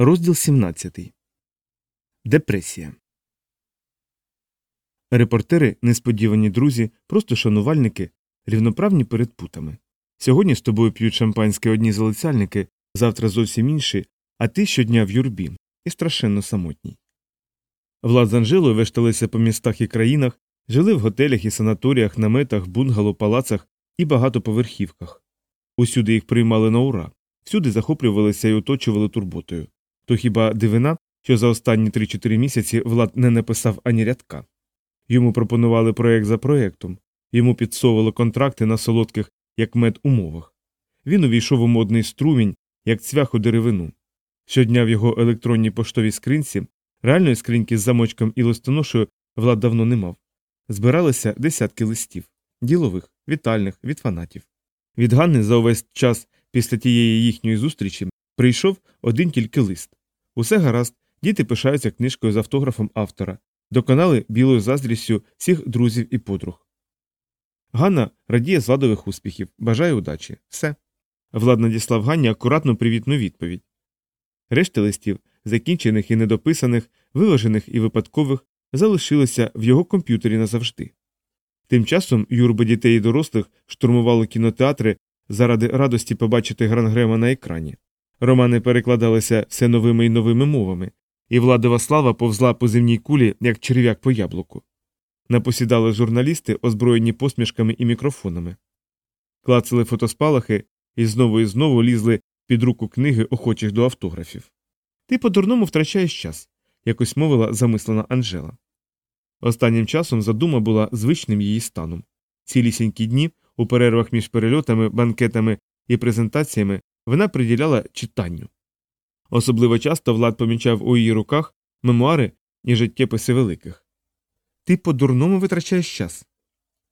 Розділ 17. Депресія. Репортери, несподівані друзі, просто шанувальники, рівноправні перед путами. Сьогодні з тобою п'ють шампанське одні залицяльники, завтра зовсім інші, а ти щодня в юрбі і страшенно самотній. Влад з Анжелою вешталися по містах і країнах, жили в готелях і санаторіях, наметах, бунгало, палацах і багатоповерхівках. Усюди їх приймали на ура, всюди захоплювалися і оточували турботою. То хіба дивина, що за останні 3-4 місяці Влад не написав ані рядка. Йому пропонували проєкт за проєктом, йому підсовували контракти на солодких, як мед умовах. Він увійшов у модний струмінь, як цвях у деревину. Щодня в його електронній поштовій скринці, реальної скриньки з замочком і листоношою Влад давно не мав. Збиралися десятки листів ділових, вітальних, від фанатів. Від Ганни за увесь час після тієї їхньої зустрічі прийшов один тільки лист. Усе гаразд, діти пишаються книжкою з автографом автора, доконали білою заздрістю всіх друзів і подруг. Ганна радіє з владових успіхів, бажає удачі. Все. Влад надіслав Ганні акуратну привітну відповідь. Решти листів, закінчених і недописаних, виважених і випадкових, залишилися в його комп'ютері назавжди. Тим часом юрби дітей і дорослих штурмували кінотеатри заради радості побачити Грангрема на екрані. Романи перекладалися все новими і новими мовами, і владова слава повзла по земній кулі, як черв'як по яблуку. Напосідали журналісти, озброєні посмішками і мікрофонами. Клацали фотоспалахи і знову і знову лізли під руку книги охочих до автографів. Ти по дурному втрачаєш час, якось мовила замислена Анжела. Останнім часом задума була звичним її станом. Цілісінькі дні, у перервах між перельотами, банкетами і презентаціями, вона приділяла читанню. Особливо часто Влад помічав у її руках мемуари і життєписи великих. Ти по дурному витрачаєш час.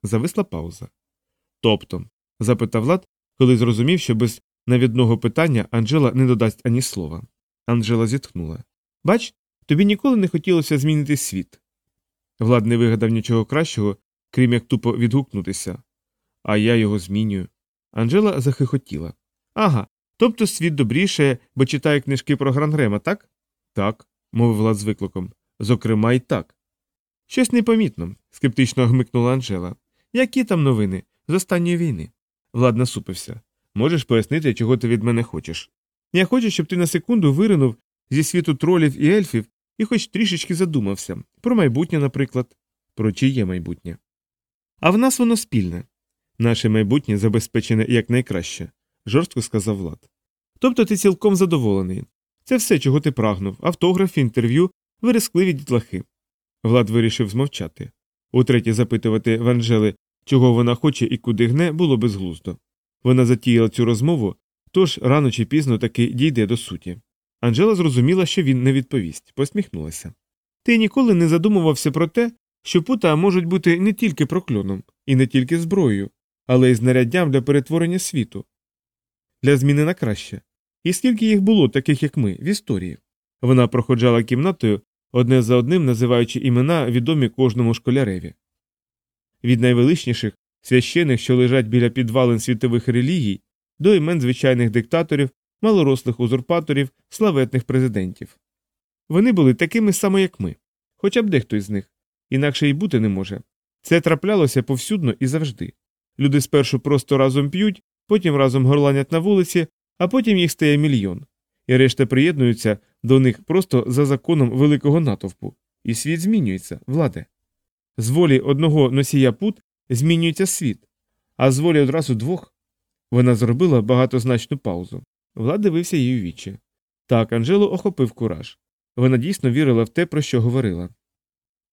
Зависла пауза. Тобто, запитав Влад, коли зрозумів, що без навідного питання Анжела не додасть ані слова. Анжела зітхнула. Бач, тобі ніколи не хотілося змінити світ. Влад не вигадав нічого кращого, крім як тупо відгукнутися. А я його змінюю. Анжела захихотіла. Ага, тобто світ добрішає, бо читає книжки про Грангрема, так? Так, мовив Влад з викликом. Зокрема, і так. Щось непомітно, скептично гмикнула Анжела. Які там новини з останньої війни? Влад насупився. Можеш пояснити, чого ти від мене хочеш? Я хочу, щоб ти на секунду виринув зі світу тролів і ельфів і хоч трішечки задумався про майбутнє, наприклад, про чиє майбутнє. А в нас воно спільне. Наше майбутнє забезпечене якнайкраще, жорстко сказав Влад. Тобто ти цілком задоволений. Це все, чого ти прагнув автограф, інтерв'ю, вирискливі дітлахи. Влад вирішив змовчати. Утретє запитувати в Анжели, чого вона хоче і куди гне, було безглуздо. Вона затіяла цю розмову, тож рано чи пізно таки дійде до суті. Анжела зрозуміла, що він не відповість, посміхнулася. Ти ніколи не задумувався про те, що пута можуть бути не тільки прокльоном, і не тільки зброєю, але й знаряддям для перетворення світу, для зміни на краще. І скільки їх було, таких як ми, в історії. Вона проходжала кімнатою, одне за одним називаючи імена, відомі кожному школяреві. Від найвеличніших священих, що лежать біля підвалин світових релігій, до імен звичайних диктаторів, малорослих узурпаторів, славетних президентів. Вони були такими само, як ми, хоча б дехто із них, інакше й бути не може. Це траплялося повсюдно і завжди. Люди спершу просто разом п'ють, потім разом горланять на вулиці, а потім їх стає мільйон, і решта приєднуються до них просто за законом великого натовпу, і світ змінюється, владе. З волі одного носія пут змінюється світ, а з волі одразу двох. Вона зробила багатозначну паузу. Влад дивився у вічі. Так, Анжелу охопив кураж. Вона дійсно вірила в те, про що говорила.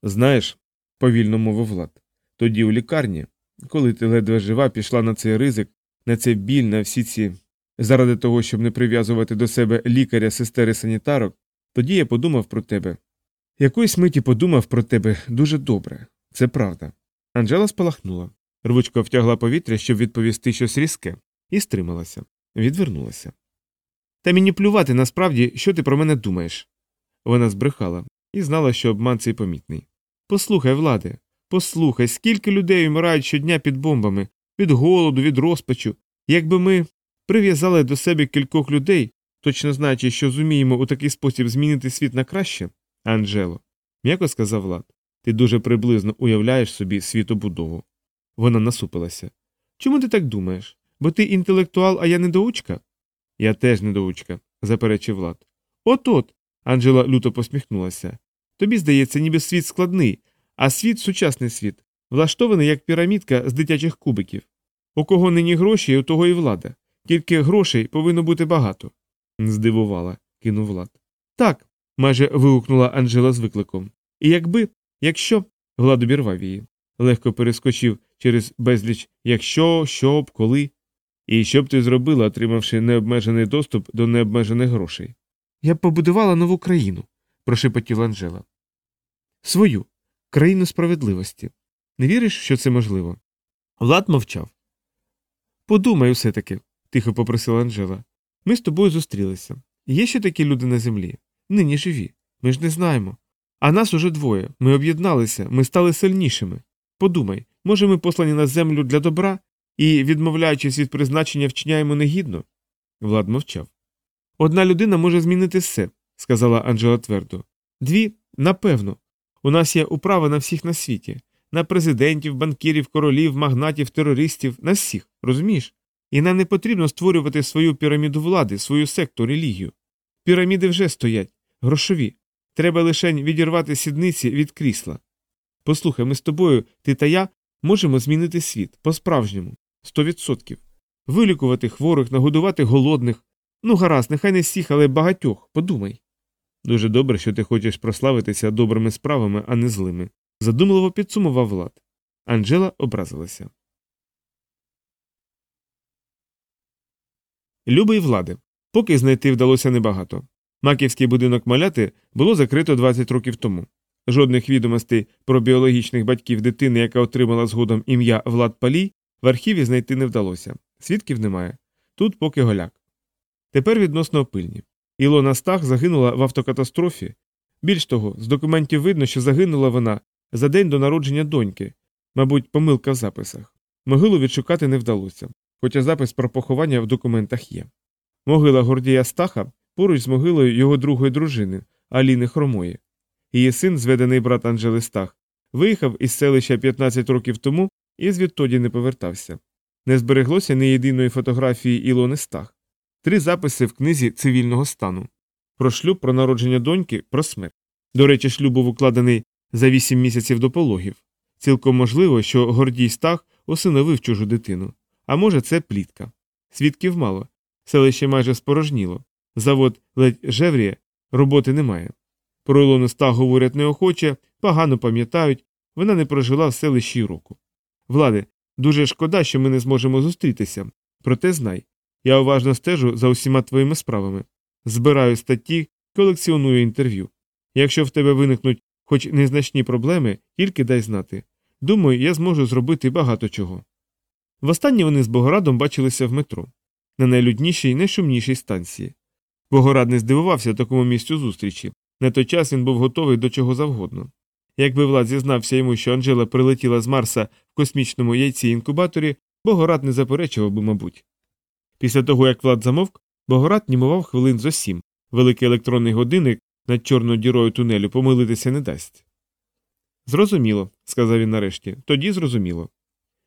Знаєш, повільно мовив Влад, тоді у лікарні, коли ти ледве жива, пішла на цей ризик, на цей біль, на всі ці. Заради того, щоб не прив'язувати до себе лікаря, сестери санітарок, тоді я подумав про тебе. Якоїсь миті подумав про тебе дуже добре, це правда. Анжела спалахнула. Рвучко втягла повітря, щоб відповісти щось різке, і стрималася, відвернулася. Та мені плювати насправді, що ти про мене думаєш. Вона збрехала і знала, що обман цей помітний. Послухай, влади, послухай, скільки людей вмирають щодня під бомбами, від голоду, від розпачу. Якби ми прив'язали до себе кількох людей, точно знаючи, що зуміємо у такий спосіб змінити світ на краще, Анджело, м'яко сказав Влад, ти дуже приблизно уявляєш собі світобудову. Вона насупилася. Чому ти так думаєш? Бо ти інтелектуал, а я недоучка? Я теж недоучка, заперечив Влад. От от. Анджела люто посміхнулася. Тобі здається, ніби світ складний, а світ сучасний світ, влаштований як пірамідка з дитячих кубиків. У кого нині гроші, у того і влада. Тільки грошей повинно бути багато. Здивувала, кинув Влад. Так, майже вигукнула Анжела з викликом. І якби, якщо. Влад обірвав її, легко перескочив через безліч якщо, щоб, коли. І що б ти зробила, отримавши необмежений доступ до необмежених грошей? Я б побудувала нову країну, прошепотіла Анжела. Свою країну справедливості. Не віриш, що це можливо? Влад мовчав. Подумай усе таки, тихо попросила Анжела. Ми з тобою зустрілися. Є ще такі люди на землі? Нині живі. Ми ж не знаємо. А нас уже двоє. Ми об'єдналися, ми стали сильнішими. Подумай, може, ми послані на землю для добра і, відмовляючись від призначення, вчиняємо негідно? Влад мовчав. Одна людина може змінити все, сказала Анжела твердо. Дві, напевно. У нас є управа на всіх на світі, на президентів, банкірів, королів, магнатів, терористів, на всіх, розумієш? І нам не потрібно створювати свою піраміду влади, свою секту, релігію. Піраміди вже стоять, грошові. Треба лише відірвати сідниці від крісла. Послухай, ми з тобою, ти та я, можемо змінити світ по-справжньому, сто відсотків. Вилікувати хворих, нагодувати голодних. Ну, гаразд, нехай не всіх, але багатьох, подумай. Дуже добре, що ти хочеш прославитися добрими справами, а не злими, задумливо підсумував Влад. Анжела образилася. Любий влади. Поки знайти вдалося небагато. Маківський будинок маляти було закрито 20 років тому. Жодних відомостей про біологічних батьків дитини, яка отримала згодом ім'я Влад Палій, в архіві знайти не вдалося. Свідків немає. Тут поки голяк. Тепер відносно опильні. Ілона Стах загинула в автокатастрофі. Більш того, з документів видно, що загинула вона за день до народження доньки, мабуть, помилка в записах. Могилу відшукати не вдалося, хоча запис про поховання в документах є. Могила Гордія Стаха поруч з могилою його другої дружини Аліни Хромої. Її син, зведений брат Анжели Стах, виїхав із селища 15 років тому і звідтоді не повертався. Не збереглося ні єдиної фотографії Ілони Стах, три записи в книзі цивільного стану про шлюб, про народження доньки, про смерть. До речі, шлюб був укладений за 8 місяців до пологів. Цілком можливо, що Гордій Стах усиновив чужу дитину. А може, це плітка. Свідків мало. Селище майже спорожніло. Завод ледь жевріє, роботи немає. Про Ілону Стах говорять неохоче, погано пам'ятають, вона не прожила в селищі року. Влади, дуже шкода, що ми не зможемо зустрітися. Проте знай. Я уважно стежу за усіма твоїми справами. Збираю статті, колекціоную інтерв'ю. Якщо в тебе виникнуть хоч незначні проблеми, тільки дай знати. Думаю, я зможу зробити багато чого. Востаннє вони з Богорадом бачилися в метро, на найлюднішій, найшумнішій станції. Богорад не здивувався такому місцю зустрічі. На той час він був готовий до чого завгодно. Якби Влад зізнався йому, що Анжела прилетіла з Марса в космічному яйці інкубаторі, Богорад не заперечував би, мабуть. Після того, як Влад замовк, Богорад німував хвилин зо сім. Великий електронний годинник над чорною дірою тунелю помилитися не дасть. Зрозуміло, сказав він нарешті. Тоді зрозуміло.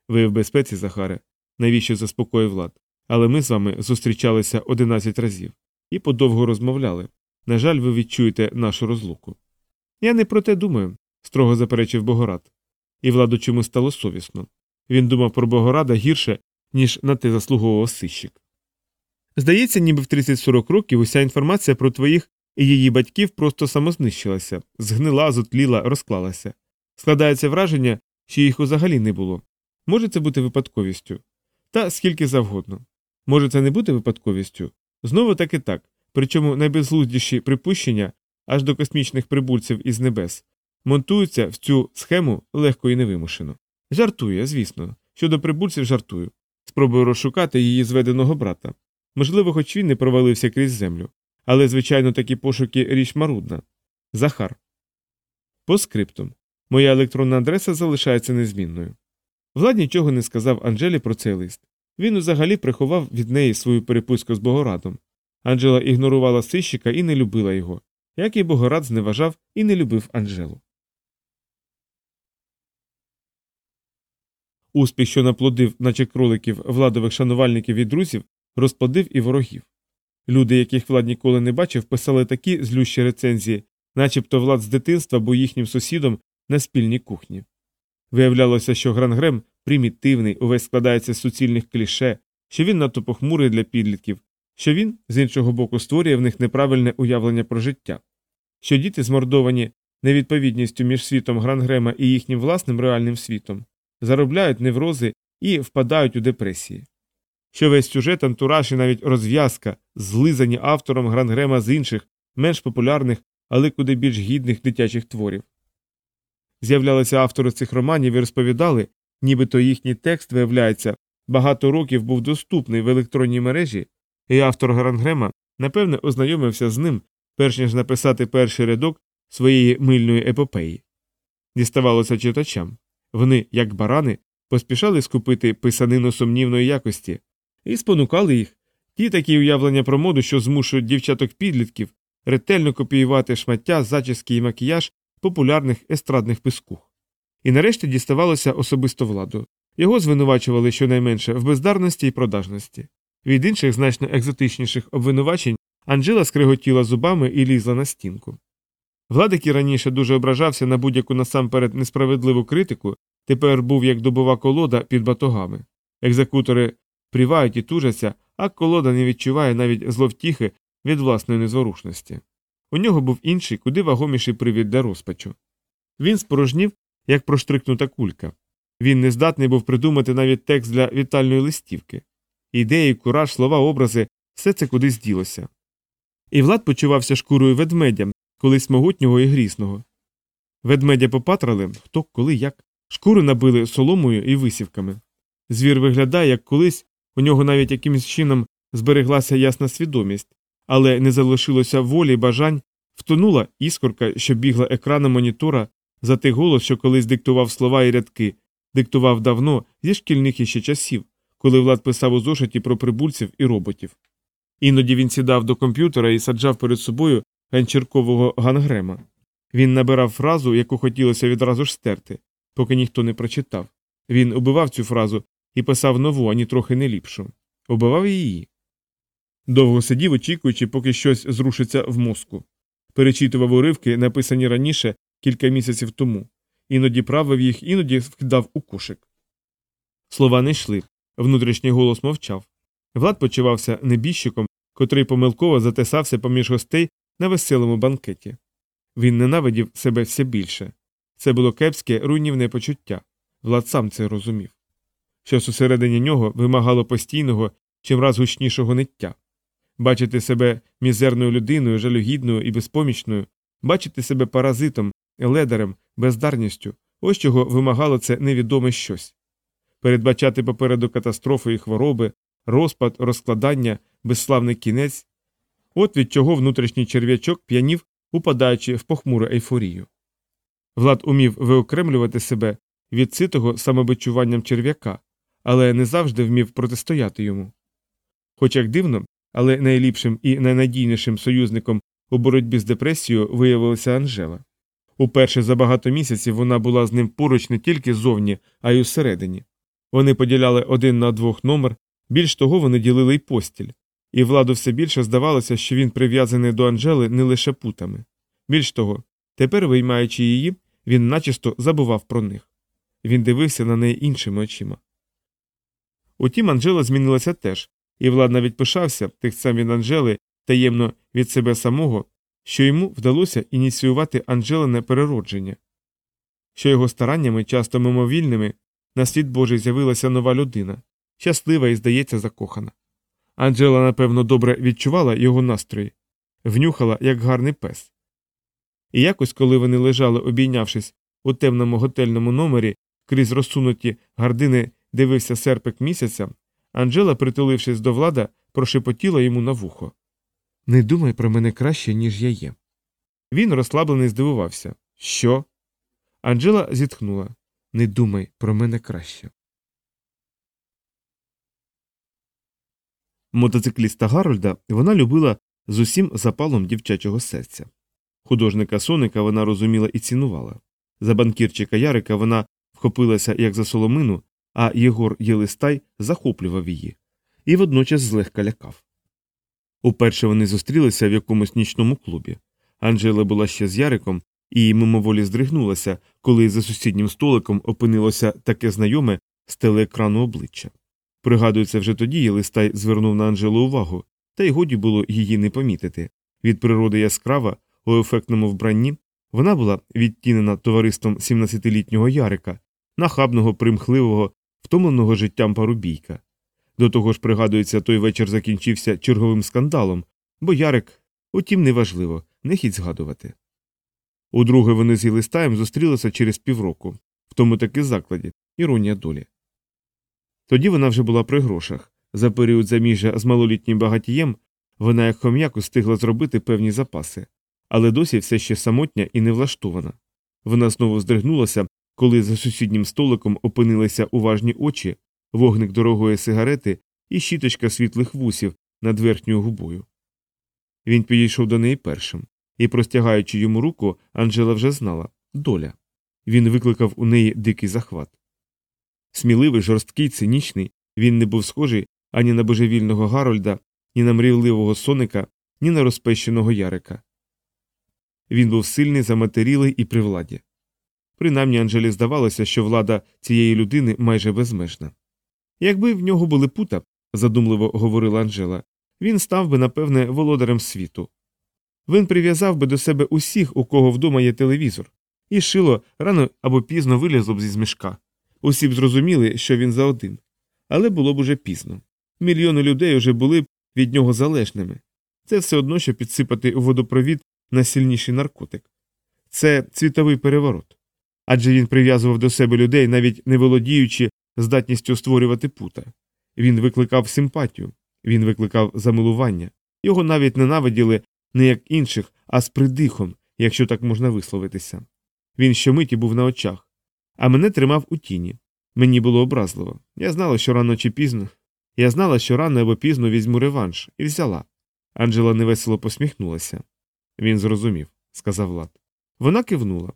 Ви в безпеці, Захаре, навіщо заспокоїв Влад. Але ми з вами зустрічалися одинадцять разів і подовго розмовляли. На жаль, ви відчуєте нашу розлуку. Я не про те думаю, строго заперечив Богорад. І владу чому стало совісно. Він думав про Богорада гірше, ніж на те заслуговував сищик. Здається, ніби в 30-40 років уся інформація про твоїх і її батьків просто самознищилася, згнила, зотліла, розклалася. Складається враження, що їх взагалі не було. Може це бути випадковістю. Та скільки завгодно. Може це не бути випадковістю. Знову так і так, причому найбезглуздіші припущення аж до космічних прибульців із небес монтуються в цю схему легко і невимушено. Жартує, звісно, щодо прибульців жартую. Спробую розшукати її зведеного брата. Можливо, хоч він не провалився крізь землю. Але, звичайно, такі пошуки річ марудна. Захар. По скриптум. Моя електронна адреса залишається незмінною. Влад нічого не сказав Анжелі про цей лист. Він взагалі приховав від неї свою переписку з Богорадом. Анджела ігнорувала сищика і не любила його, як і Богорад зневажав і не любив Анджелу. Успіх, що наплодив, наче кроликів владових шанувальників і друзів, розплодив і ворогів. Люди, яких влад ніколи не бачив, писали такі злющі рецензії, начебто влад з дитинства був їхнім сусідом на спільній кухні. Виявлялося, що Грангрем примітивний, увесь складається з суцільних кліше, що він надто похмурий для підлітків, що він, з іншого боку, створює в них неправильне уявлення про життя, що діти змордовані невідповідністю між світом Грангрема і їхнім власним реальним світом, заробляють неврози і впадають у депресії. Що весь сюжет, антураж і навіть розв'язка, злизані автором Грангрема з інших, менш популярних, але куди більш гідних дитячих творів. З'являлися автори цих романів і розповідали, нібито їхній текст, виявляється, багато років був доступний в електронній мережі, і автор Грангрема, напевне, ознайомився з ним, перш ніж написати перший рядок своєї мильної епопеї. Діставалося читачам. Вони, як барани, поспішали скупити писанину сумнівної якості і спонукали їх ті такі уявлення про моду, що змушують дівчаток підлітків ретельно копіювати шмаття, зачіски і макіяж популярних естрадних пискух. І нарешті діставалося особисто владу. Його звинувачували щонайменше в бездарності і продажності. Від інших значно екзотичніших обвинувачень Анджела скриготіла зубами і лізла на стінку. Влад, який раніше дуже ображався на будь-яку насамперед несправедливу критику, тепер був як добова колода під батогами. Екзекутори прівають і тужаться, а колода не відчуває навіть зловтіхи від власної незворушності. У нього був інший, куди вагоміший привід для розпачу. Він спорожнів, як проштрикнута кулька. Він не здатний був придумати навіть текст для вітальної листівки. Ідеї, кураж, слова, образи все це кудись ділося. І Влад почувався шкурою ведмедя, колись могутнього і грісного. Ведмедя попатрали хто, коли, як, шкуру набили соломою і висівками. Звір виглядає, як колись, у нього навіть якимось чином збереглася ясна свідомість, але не залишилося волі й бажань, втонула іскорка, що бігла екраном монітора, за той голос, що колись диктував слова і рядки, диктував давно зі шкільних іще часів, коли Влад писав у зошиті про прибульців і роботів. Іноді він сідав до комп'ютера і саджав перед собою ганчіркового гангрема. Він набирав фразу, яку хотілося відразу ж стерти, поки ніхто не прочитав. Він убивав цю фразу і писав нову, ані трохи не ліпшу. Убивав її. Довго сидів, очікуючи, поки щось зрушиться в мозку. Перечитував уривки, написані раніше кілька місяців тому, іноді правив їх, іноді вкидав у кошик. Слова не йшли, внутрішній голос мовчав. Влад почувався небіжчиком, котрий помилково затисався поміж гостей на веселому банкеті. Він ненавидів себе все більше. Це було кепське, руйнівне почуття. Влад сам це розумів. Щось усередині нього вимагало постійного, чимраз гучнішого ниття. Бачити себе мізерною людиною, жалюгідною і безпомічною, бачити себе паразитом, ледарем, бездарністю ось чого вимагало це невідоме щось. Передбачати попереду катастрофи і хвороби, розпад, розкладання, безславний кінець от від чого внутрішній черв'ячок п'янів, упадаючи в похмуру ейфорію. Влад умів виокремлювати себе від ситого самобичуванням черв'яка, але не завжди вмів протистояти йому. Хоч як дивно, але найліпшим і найнадійнішим союзником у боротьбі з депресією виявилася Анжела. Уперше за багато місяців вона була з ним поруч не тільки ззовні, а й усередині. Вони поділяли один на двох номер, більш того, вони ділили й постіль, і владу все більше здавалося, що він прив'язаний до Анжели не лише путами. Більш того, тепер, виймаючи її, він начисто забував про них. Він дивився на неї іншими очима. Утім, Анжела змінилася теж, і Влад навіть пишався, тих сам від Анжели, таємно від себе самого, що йому вдалося ініціювати Анжелене переродження, що його стараннями, часто мимовільними, на світ Божий з'явилася нова людина, щаслива і, здається, закохана. Анджела, напевно, добре відчувала його настрої, внюхала, як гарний пес. І якось, коли вони лежали, обійнявшись у темному готельному номері, крізь розсунуті гардини дивився серпик місяця, Анджела, притулившись до влада, прошепотіла йому на вухо. Не думай про мене краще, ніж я є. Він розслаблений здивувався. Що? Анджела зітхнула. Не думай про мене краще. Мотоцикліста Гарольда вона любила з усім запалом дівчачого серця. Художника Соника вона розуміла і цінувала. За банкірчика Ярика вона вхопилася як за соломину, а Єгор Єлистай захоплював її і водночас злегка лякав. Уперше вони зустрілися в якомусь нічному клубі. Анжела була ще з Яриком і мимоволі здригнулася, коли за сусіднім столиком опинилося таке знайоме з телеекрану обличчя. Пригадується, вже тоді Єлистай звернув на Анжелу увагу, та й годі було її не помітити. Від природи яскрава, у ефектному вбранні, вона була відтінена товариством 17-літнього Ярика, нахабного, примхливого, втомленого життям парубійка. До того ж, пригадується, той вечір закінчився черговим скандалом, бо Ярик, утім, неважливо, не хіть згадувати. Удруге вони з Єлистаєм зустрілися через півроку, в тому таки закладі, іронія долі. Тоді вона вже була при грошах. За період заміжжя з малолітнім багатієм вона як хом'як устигла зробити певні запаси, але досі все ще самотня і невлаштована. Вона знову здригнулася, коли за сусіднім столиком опинилися уважні очі, вогник дорогої сигарети і щіточка світлих вусів над верхньою губою. Він підійшов до неї першим, і, простягаючи йому руку, Анжела вже знала доля. Він викликав у неї дикий захват. Сміливий, жорсткий, цинічний, він не був схожий ані на божевільного Гарольда, ні на мрійливого соника, ні на розпещеного Ярика. Він був сильний, заматерілий і при владі. Принаймні Анжелі здавалося, що влада цієї людини майже безмежна. Якби в нього були пута, задумливо говорила Анжела, він став би, напевне, володарем світу. Він прив'язав би до себе усіх, у кого вдома є телевізор, і шило рано або пізно вилізло б зі мішка. Усі б зрозуміли, що він за один. Але було б уже пізно. Мільйони людей уже були б від нього залежними. Це все одно, що підсипати у водопровід найсильніший наркотик. Це світовий переворот. Адже він прив'язував до себе людей, навіть не володіючи здатністю створювати пута. Він викликав симпатію, він викликав замилування. Його навіть ненавиділи не як інших, а з придихом, якщо так можна висловитися. Він щомиті був на очах, а мене тримав у тіні. Мені було образливо. Я знала, що рано чи пізно. Я знала, що рано або пізно візьму реванш, і взяла. Анджела невесело посміхнулася. Він зрозумів, сказав Влад. Вона кивнула.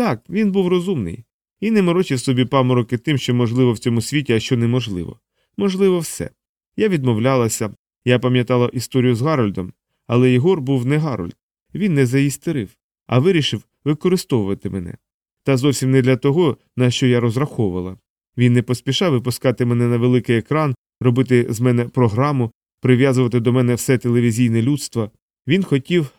Так, він був розумний, і не морочив собі памороки тим, що можливо в цьому світі, а що неможливо. Можливо, все. Я відмовлялася, я пам'ятала історію з Гарольдом, але Єгор був не Гарольд. Він не заїстерив, а вирішив використовувати мене. Та зовсім не для того, на що я розраховувала. Він не поспішав випускати мене на великий екран, робити з мене програму, прив'язувати до мене все телевізійне людство. Він хотів.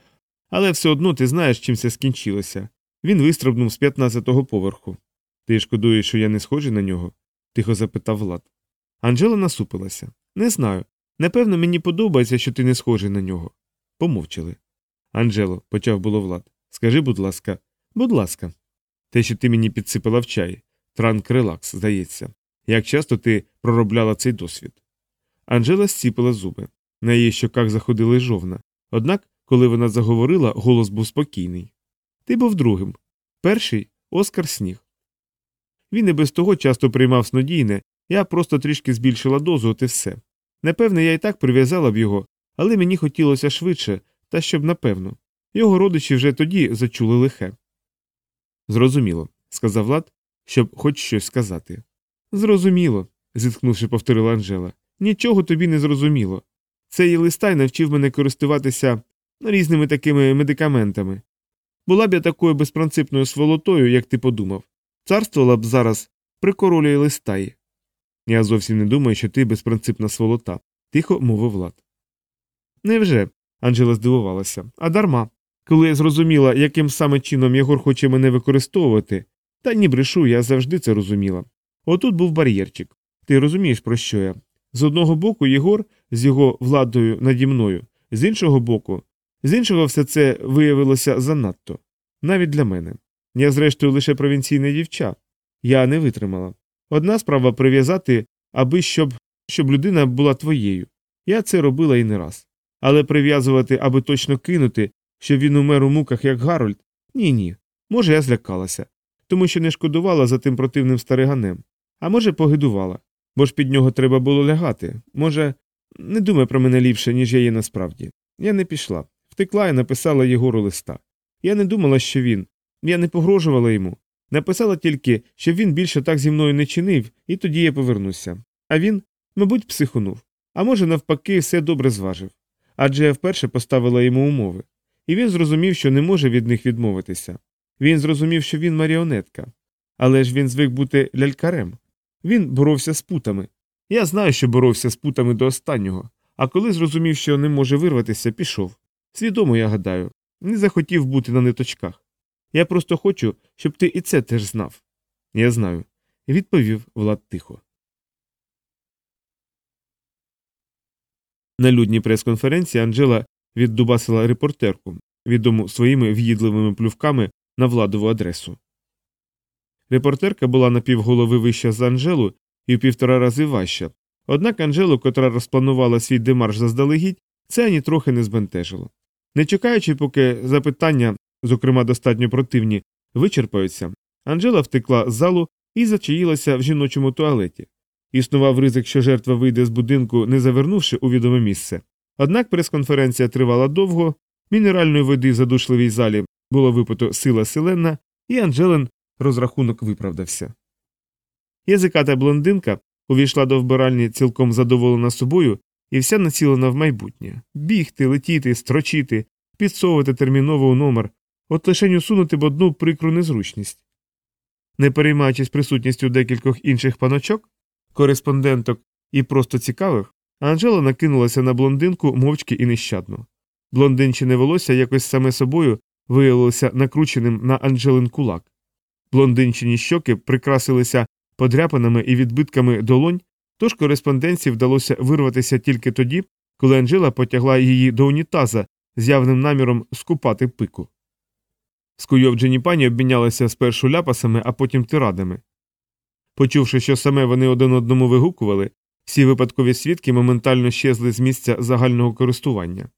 Але все одно ти знаєш, чим це скінчилося. Він вистрибнув з 15-го поверху. Ти шкодуєш, що я не схожий на нього? тихо запитав Влад. Анжела насупилася. Не знаю. Напевно, мені подобається, що ти не схожий на нього. Помовчали. Анжело, почав було Влад, скажи, будь ласка, будь ласка. Те, що ти мені підсипала в чай, транк релакс, здається. Як часто ти проробляла цей досвід? Анжела зціпила зуби. На її щоках заходили жовна. Однак, коли вона заговорила, голос був спокійний. Ти був другим. Перший Оскар Сніг. Він і без того часто приймав снодійне, я просто трішки збільшила дозу, от і все. Напевне, я і так прив'язала б його, але мені хотілося швидше, та щоб напевно. Його родичі вже тоді зачули лихе. Зрозуміло, сказав Влад, щоб хоч щось сказати. Зрозуміло, зітхнувши, повторила Анжела. Нічого тобі не зрозуміло. Цей листай навчив мене користуватися різними такими медикаментами. Була б я такою безпринципною сволотою, як ти подумав. Царствувала б зараз при королі листаї. Я зовсім не думаю, що ти безпринципна сволота, тихо мовив Влад. Невже? Анжела здивувалася. А дарма. Коли я зрозуміла, яким саме чином Єгор хоче мене використовувати, та ні брешу, я завжди це розуміла. Отут був бар'єрчик. Ти розумієш, про що я? З одного боку, Єгор з його владою наді мною, з іншого боку, з іншого все це виявилося занадто, навіть для мене. Я, зрештою, лише провінційне дівча. Я не витримала. Одна справа прив'язати, аби щоб щоб людина була твоєю. Я це робила і не раз. Але прив'язувати, аби точно кинути, щоб він умер у муках, як Гарольд, ні ні. Може, я злякалася, тому що не шкодувала за тим противним стариганем, а може, погидувала, бо ж під нього треба було лягати. Може, Не думай про мене ліпше, ніж я є насправді. Я не пішла. Втекла і написала Єгору листа. Я не думала, що він. Я не погрожувала йому. Написала тільки, щоб він більше так зі мною не чинив, і тоді я повернуся. А він, мабуть, психонув. А може, навпаки, все добре зважив. Адже я вперше поставила йому умови. І він зрозумів, що не може від них відмовитися. Він зрозумів, що він маріонетка. Але ж він звик бути лялькарем. Він боровся з путами. Я знаю, що боровся з путами до останнього, а коли зрозумів, що не може вирватися, пішов. Свідомо, я гадаю, не захотів бути на ниточках. Я просто хочу, щоб ти і це теж знав. Я знаю, відповів Влад тихо. На людній прес-конференції Анжела віддубасила репортерку, відому своїми в'їдливими плювками на владову адресу. Репортерка була на півголови вища за Анжелу і в півтора рази важча, однак Анжелу, котра розпланувала свій демарш заздалегідь, це ані трохи не збентежило. Не чекаючи, поки запитання, зокрема достатньо противні, вичерпаються, Анжела втекла з залу і зачаїлася в жіночому туалеті. Існував ризик, що жертва вийде з будинку, не завернувши у відоме місце. Однак прес-конференція тривала довго, мінеральної води в задушливій залі було випито сила селенна, і Анжелен розрахунок виправдався. Язиката блондинка увійшла до вбиральні цілком задоволена собою і вся націлена в майбутнє бігти, летіти, строчити, підсовувати терміново у номер, от лишень усунути б одну прикру незручність. Не переймаючись присутністю декількох інших паночок, кореспонденток і просто цікавих, Анжела накинулася на блондинку мовчки і нещадно. Блондинчине волосся якось саме собою виявилося накрученим на Анжелин кулак. Блондинчині щоки прикрасилися подряпинами і відбитками долонь, тож кореспонденції вдалося вирватися тільки тоді, коли Анжела потягла її до унітаза з явним наміром скупати пику. Скуйовджені пані обмінялися спершу ляпасами, а потім тирадами. Почувши, що саме вони один одному вигукували, всі випадкові свідки моментально щезли з місця загального користування.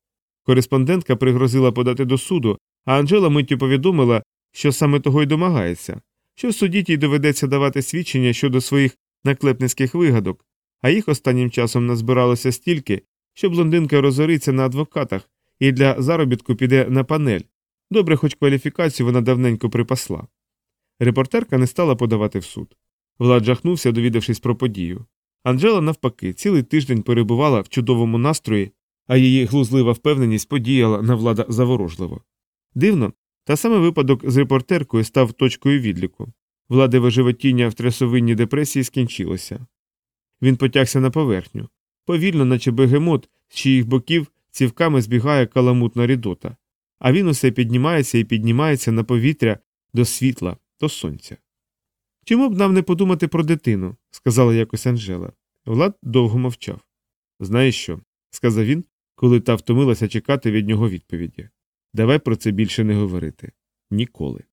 Кореспондентка пригрозила подати до суду, а Анжела миттю повідомила, що саме того й домагається, що в суді їй доведеться давати свідчення щодо своїх наклепницьких вигадок, а їх останнім часом назбиралося стільки, що блондинка розориться на адвокатах і для заробітку піде на панель. Добре, хоч кваліфікацію вона давненько припасла. Репортерка не стала подавати в суд. Влад жахнувся, довідавшись про подію. Анжела, навпаки, цілий тиждень перебувала в чудовому настрої, а її глузлива впевненість подіяла на влада заворожливо. Дивно, та саме випадок з репортеркою став точкою відліку. Влади животіння в трясовинній депресії скінчилося. Він потягся на поверхню. Повільно, наче бегемот, з чиїх боків цівками збігає каламутна рідота, а він усе піднімається і піднімається на повітря до світла, до сонця. Чому б нам не подумати про дитину? сказала якось Анжела. Влад довго мовчав. Знаєш що? сказав він, коли та втомилася чекати від нього відповіді. Давай про це більше не говорити. Ніколи.